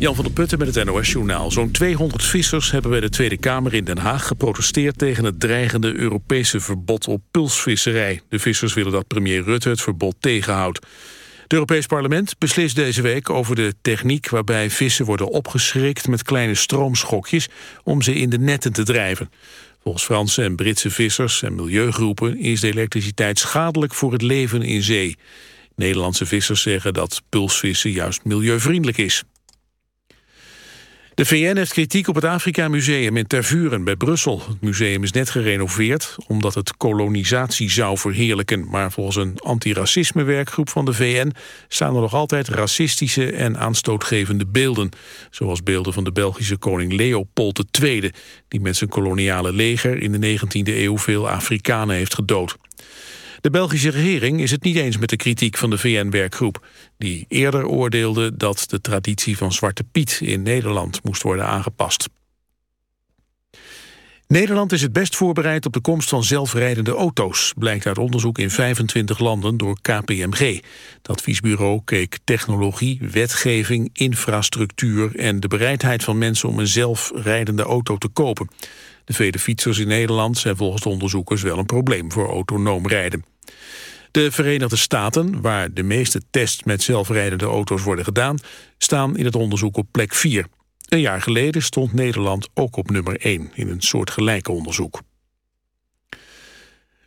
Jan van der Putten met het NOS-journaal. Zo'n 200 vissers hebben bij de Tweede Kamer in Den Haag geprotesteerd... tegen het dreigende Europese verbod op pulsvisserij. De vissers willen dat premier Rutte het verbod tegenhoudt. Het Europees Parlement beslist deze week over de techniek... waarbij vissen worden opgeschrikt met kleine stroomschokjes... om ze in de netten te drijven. Volgens Franse en Britse vissers en milieugroepen... is de elektriciteit schadelijk voor het leven in zee. Nederlandse vissers zeggen dat pulsvissen juist milieuvriendelijk is. De VN heeft kritiek op het Afrika Museum in Tervuren bij Brussel. Het museum is net gerenoveerd omdat het kolonisatie zou verheerlijken. Maar volgens een antiracisme-werkgroep van de VN... staan er nog altijd racistische en aanstootgevende beelden. Zoals beelden van de Belgische koning Leopold II... die met zijn koloniale leger in de 19e eeuw veel Afrikanen heeft gedood. De Belgische regering is het niet eens met de kritiek van de VN-werkgroep... die eerder oordeelde dat de traditie van Zwarte Piet in Nederland moest worden aangepast. Nederland is het best voorbereid op de komst van zelfrijdende auto's... blijkt uit onderzoek in 25 landen door KPMG. Het adviesbureau keek technologie, wetgeving, infrastructuur... en de bereidheid van mensen om een zelfrijdende auto te kopen. De vele fietsers in Nederland zijn volgens de onderzoekers wel een probleem voor autonoom rijden. De Verenigde Staten, waar de meeste tests met zelfrijdende auto's worden gedaan, staan in het onderzoek op plek 4. Een jaar geleden stond Nederland ook op nummer 1 in een soortgelijke onderzoek.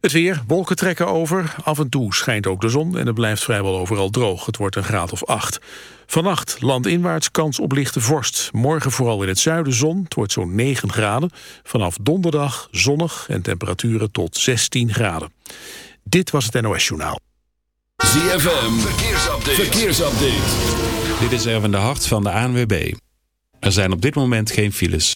Het weer, wolken trekken over. Af en toe schijnt ook de zon en het blijft vrijwel overal droog. Het wordt een graad of 8. Vannacht landinwaarts kans op lichte vorst. Morgen vooral in het zuiden zon. Het wordt zo'n 9 graden. Vanaf donderdag zonnig en temperaturen tot 16 graden. Dit was het NOS Journaal. ZFM, verkeersupdate. verkeersupdate. Dit is Erwin de Hart van de ANWB. Er zijn op dit moment geen files.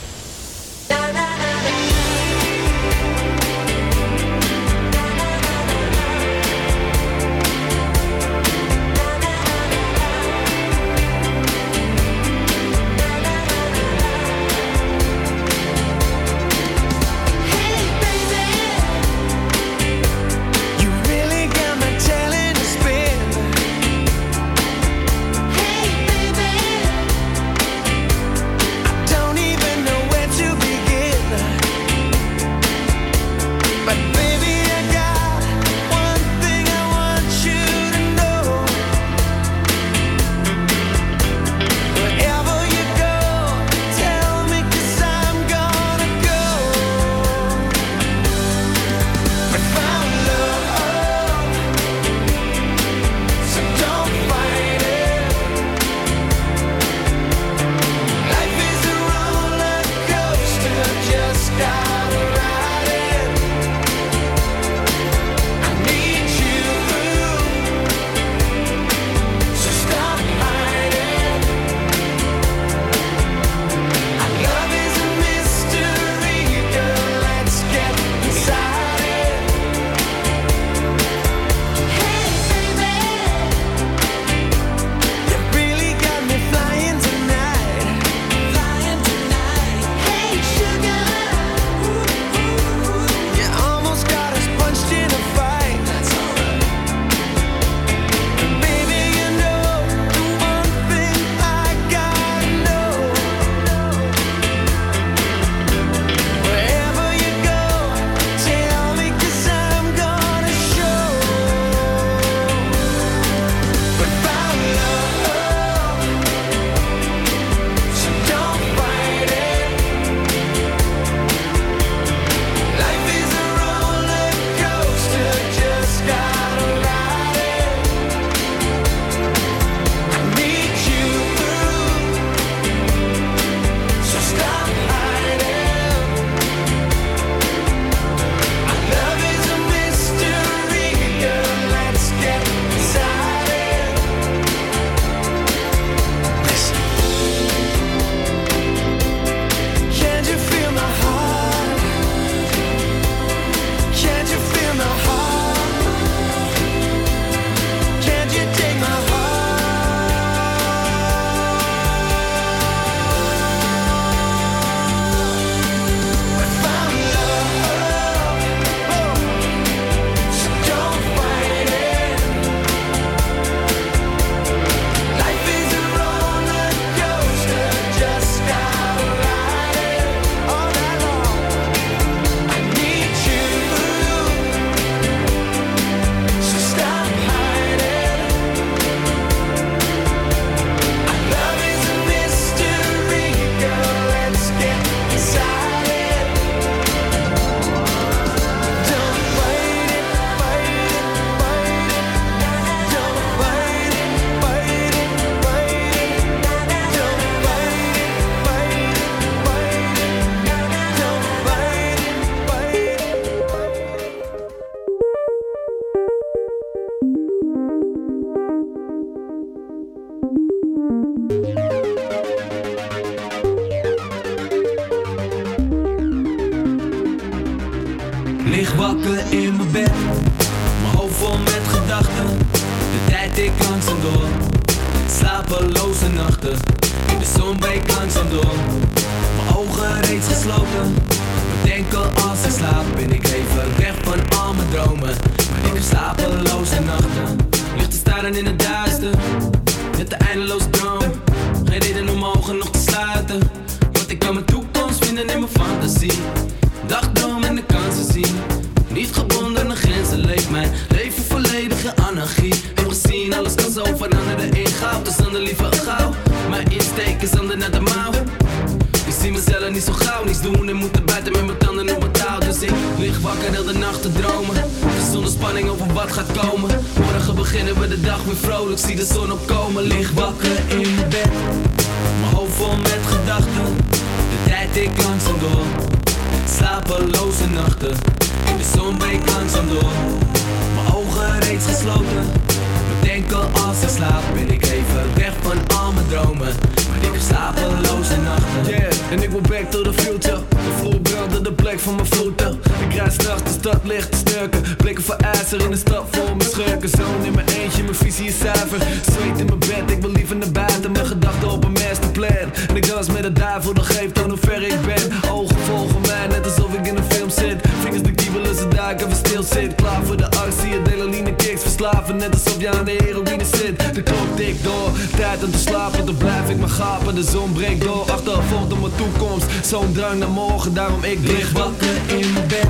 Aan hoe ver ik ben. Ogen volgen mij, net alsof ik in een film zit. Vingers de kiebelen, ze ik even stil zit. Klaar voor de actie, adrenaline kicks verslaven. Net alsof je aan de heroïne zit. De klok tikt door, tijd om te slapen. Dan blijf ik maar gapen, de zon breekt door. Achtervolgd op mijn toekomst, zo'n drang naar morgen. Daarom ik lig wakker in mijn bed.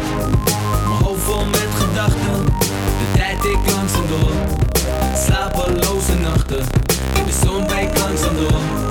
Mijn hoofd vol met gedachten. De tijd ik langzaam door. Slapeloze nachten. De zon breekt langzaam door.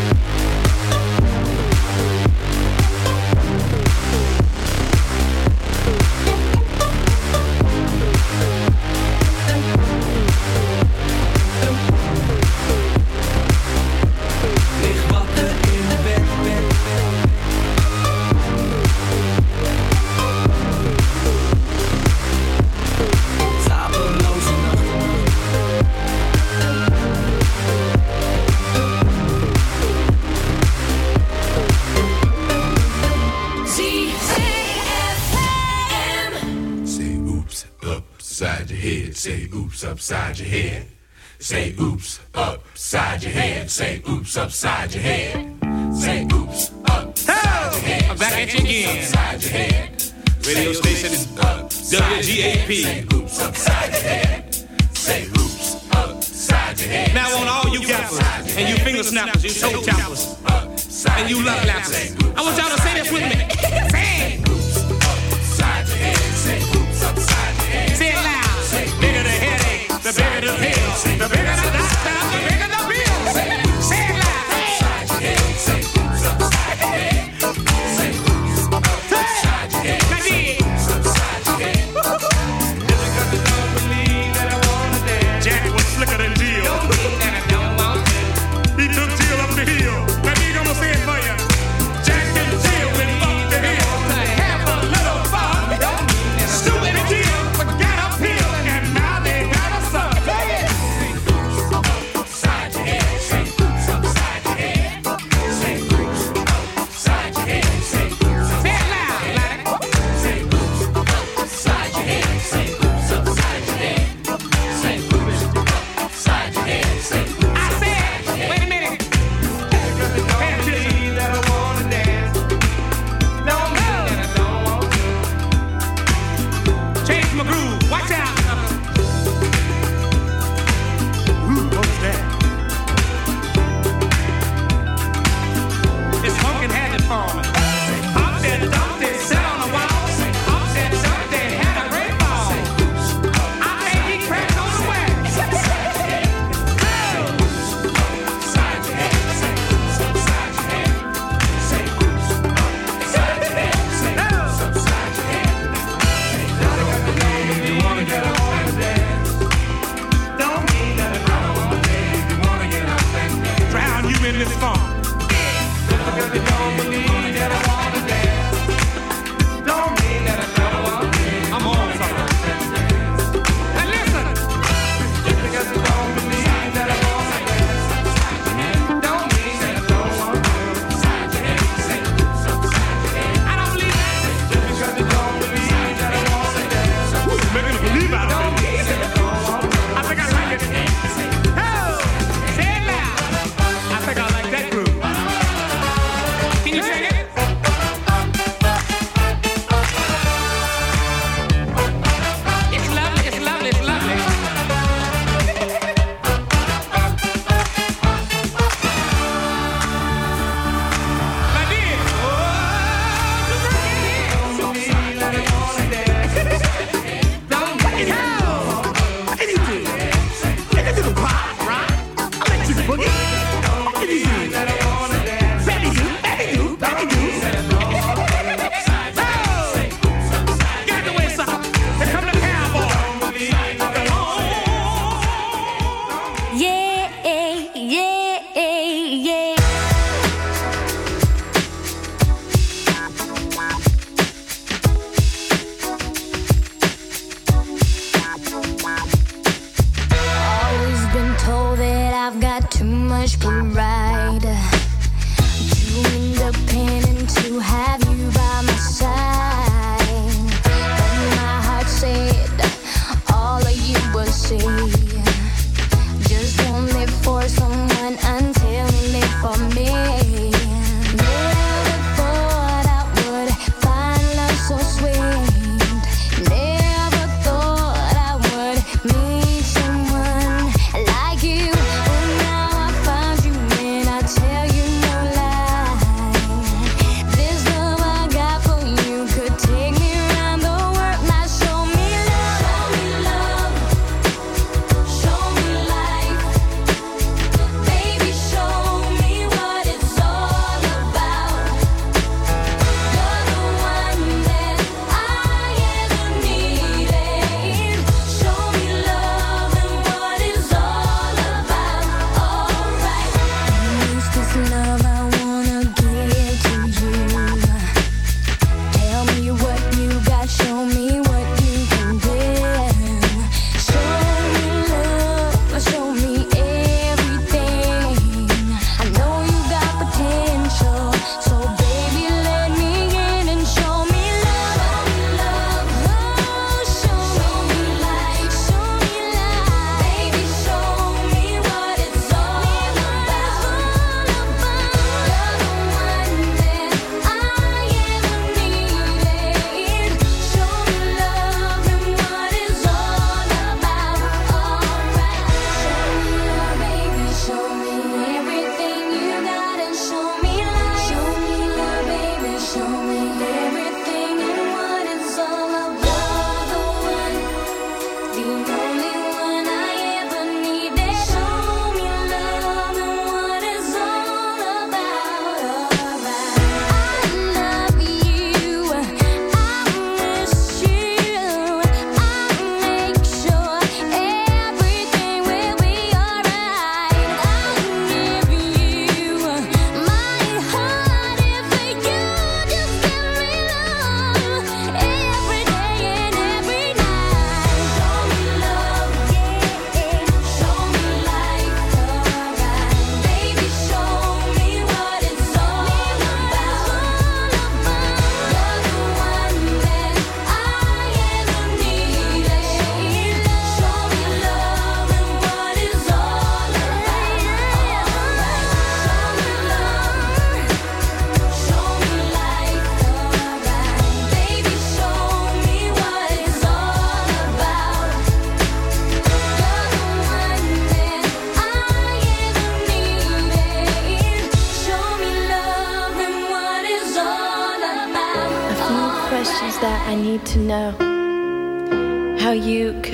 Oops upside your head. Say oops upside your head. Say oops upside your head. Say oops upside your head. I'm back at you again. Upside your head. Radio station oops upside your head. WGAP. Say oops upside your head. Say oops upside your head. Now on all you gappers and you finger snappers, you toe tappers, and you love lappers. I want y'all to say this with me. Say the bigger the pill. The bigger the the ice cream.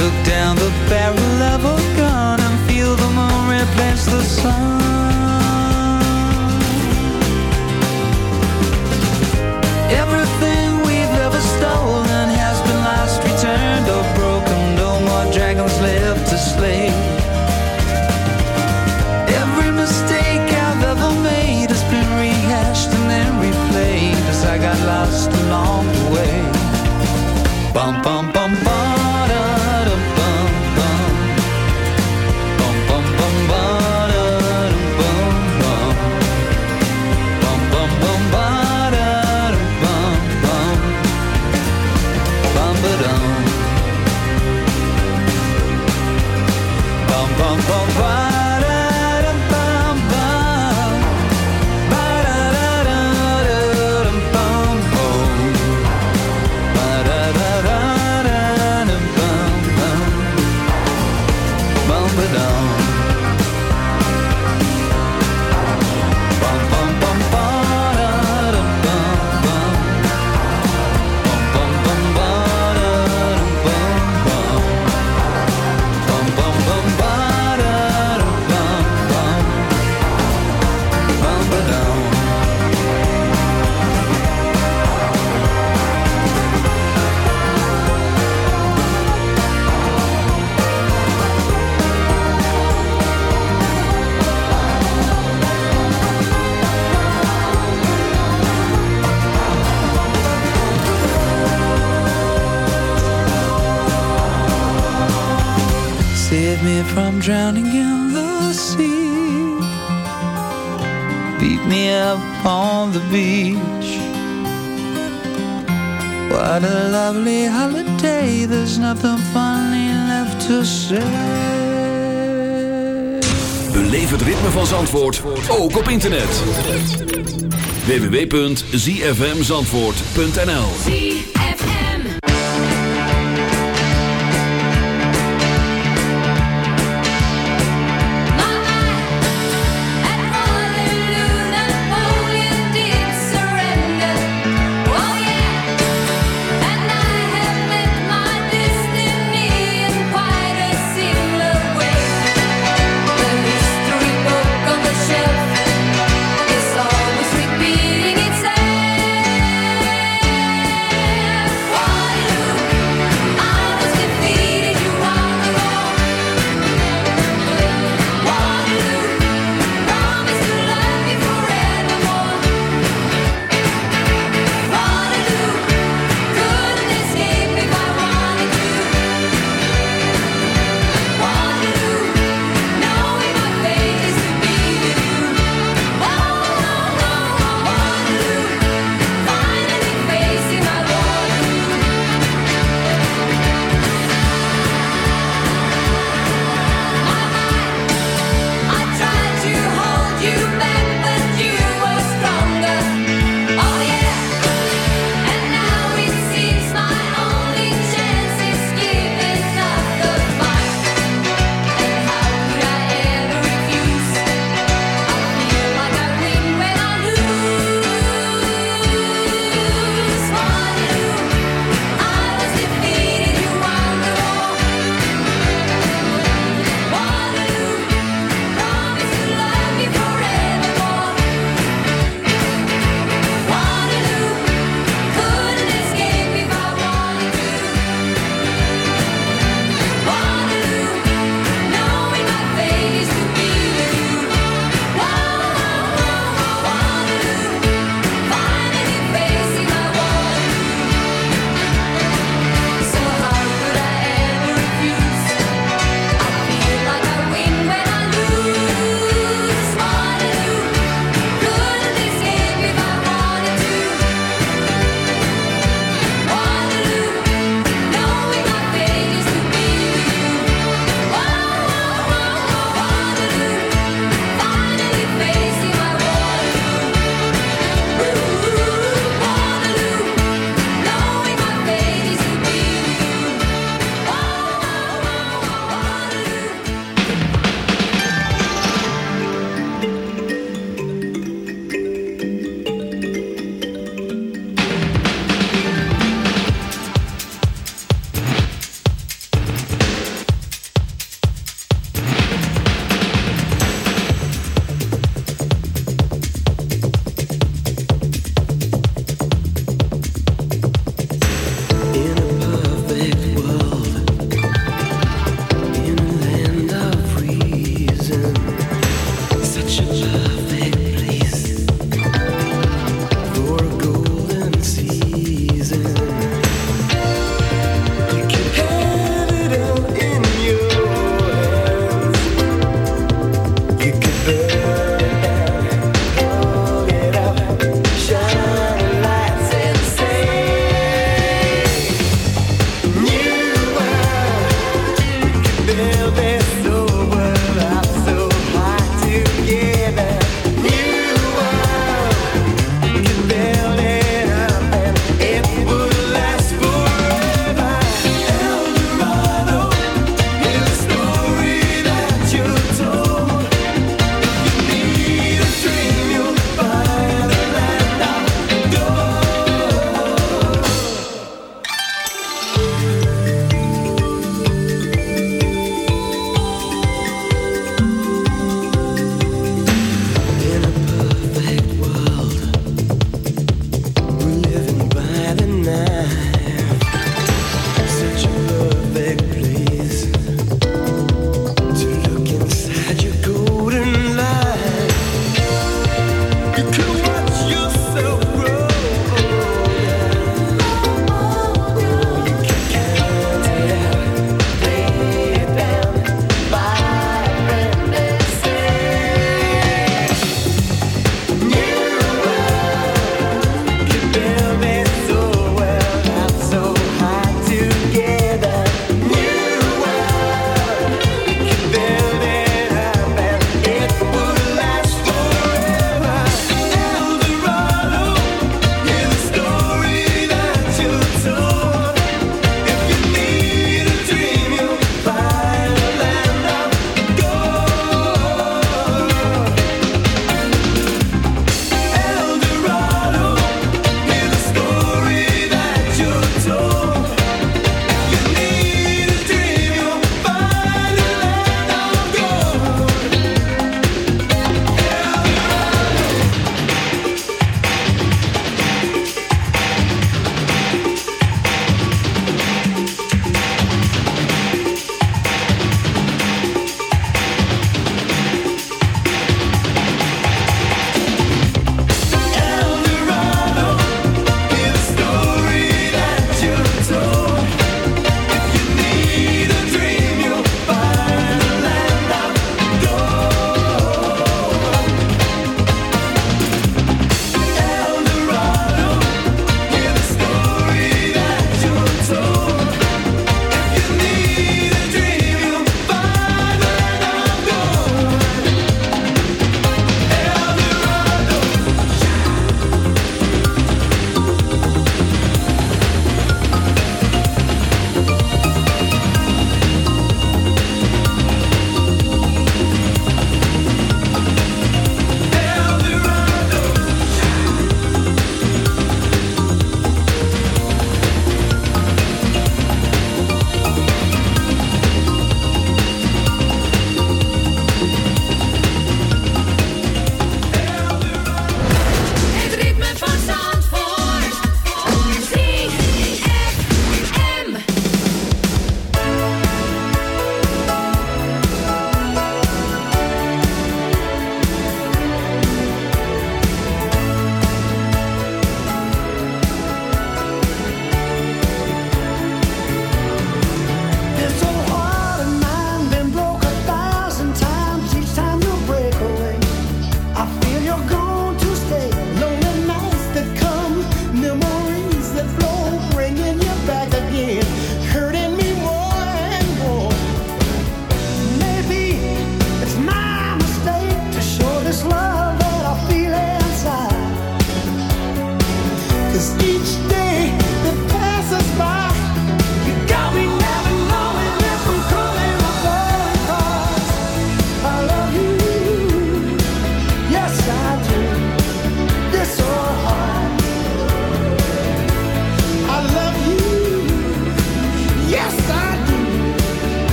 Look down the barrel of a gun and feel the moon replace the sun. Everything me from drowning in the sea. Beat me up on the beach. What a lovely holiday. There's nothing funny left to say. Beleef het ritme van Zandvoort, ook op internet. www.zfmzandvoort.nl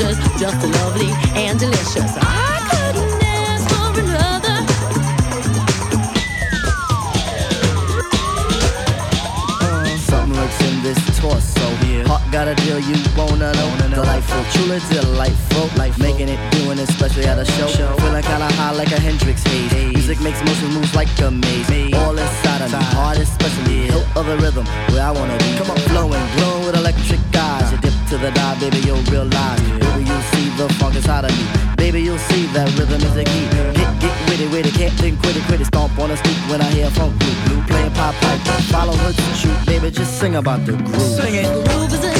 or just lovely and delicious. I couldn't ask for another. Uh, something lurks in this torso. Heart got a deal you wanna know. Delightful, truly delightful. Life making it, doing it, especially at a show. Feeling kinda high like a Hendrix haze. Music makes motion moves like a maze. All inside of me, heart especially. Hilt of the rhythm, where I wanna be. Come on, flowing, glowing with electric eyes. You dip to the dive, baby, you'll realize. Baby, you'll see the funk inside of me. Baby, you'll see that rhythm is the key. Get, get witty, witty, can't think, quit it, quit it. Stomp on the street when I hear funk blue, blue playing pop pipe. Follow her to shoot, baby, just sing about the groove. Sing it. Groove is in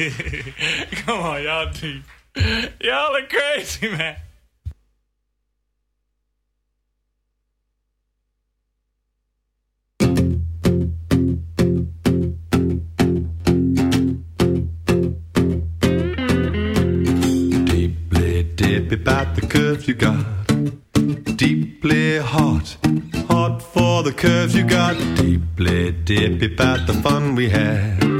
Come on, y'all deep. Y'all are crazy, man. Deeply dip about the curves you got. Deeply hot, hot for the curves you got. Deeply dip about the fun we had.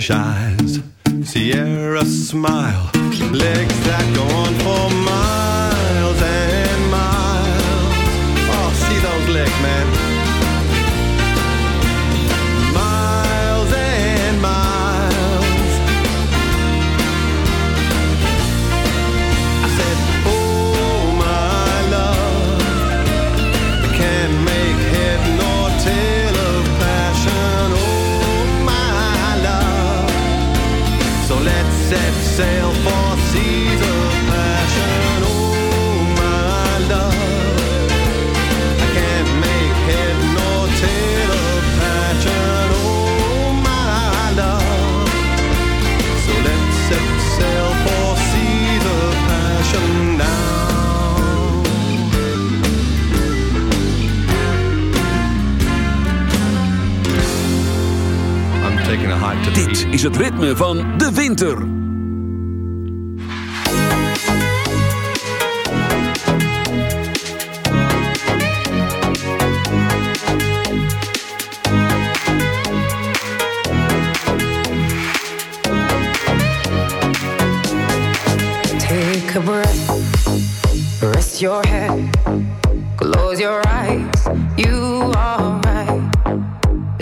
wish I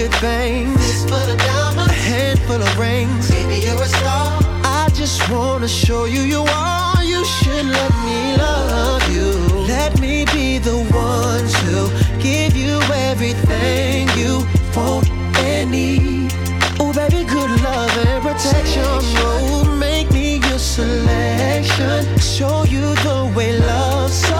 good things. Fist full of diamonds, a handful of rings. Baby, you're a star. I just wanna show you you are. You should let me love you. Let me be the one to give you everything you want and need. Oh, baby, good love and protection. Oh, make me your selection. Show you the way love's supposed